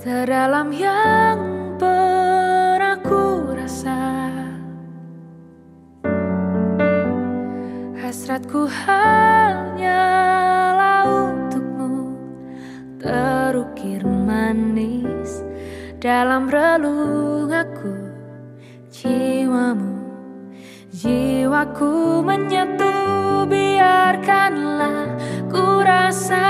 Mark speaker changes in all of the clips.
Speaker 1: Terdalam yang pernah ku rasa Hasratku hanyalah untukmu. Terukir manis dalam relung aku Jiwamu, jiwaku menyatu. Biarkanlah ku rasakan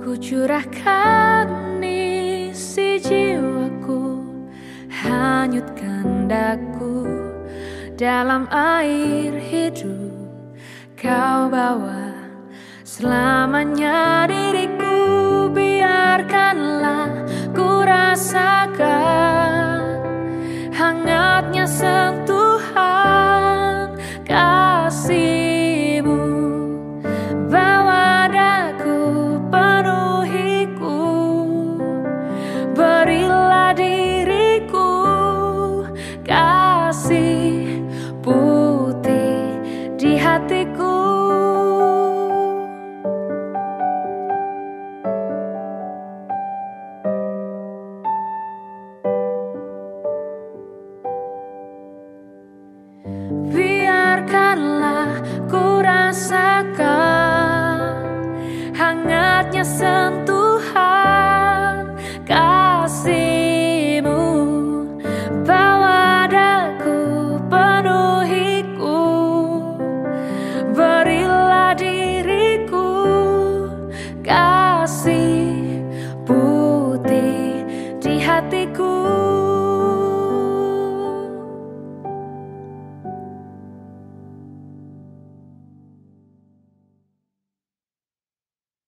Speaker 1: Ku curahkan isi jiwaku Hanyutkan daku dalam air hidup. Kau bawa selamanya diriku Biarkanlah ku rasakan hatiku hatiku.